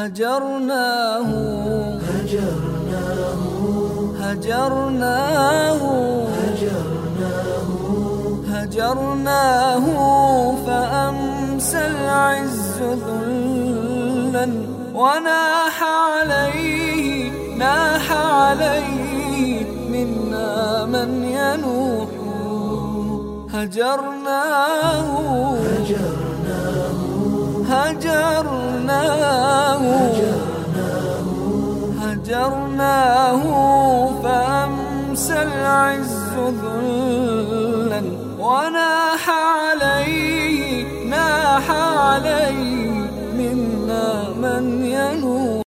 هجرناه. هجرناه. هجرناه. هجرناه فأمسى العز ذلا وناح عليه ناح عليه منا من ينوح. هجرناه. هجرناه. هجرناه فأمسى العز ذلا وناح عليه ناح عليه منا من ينور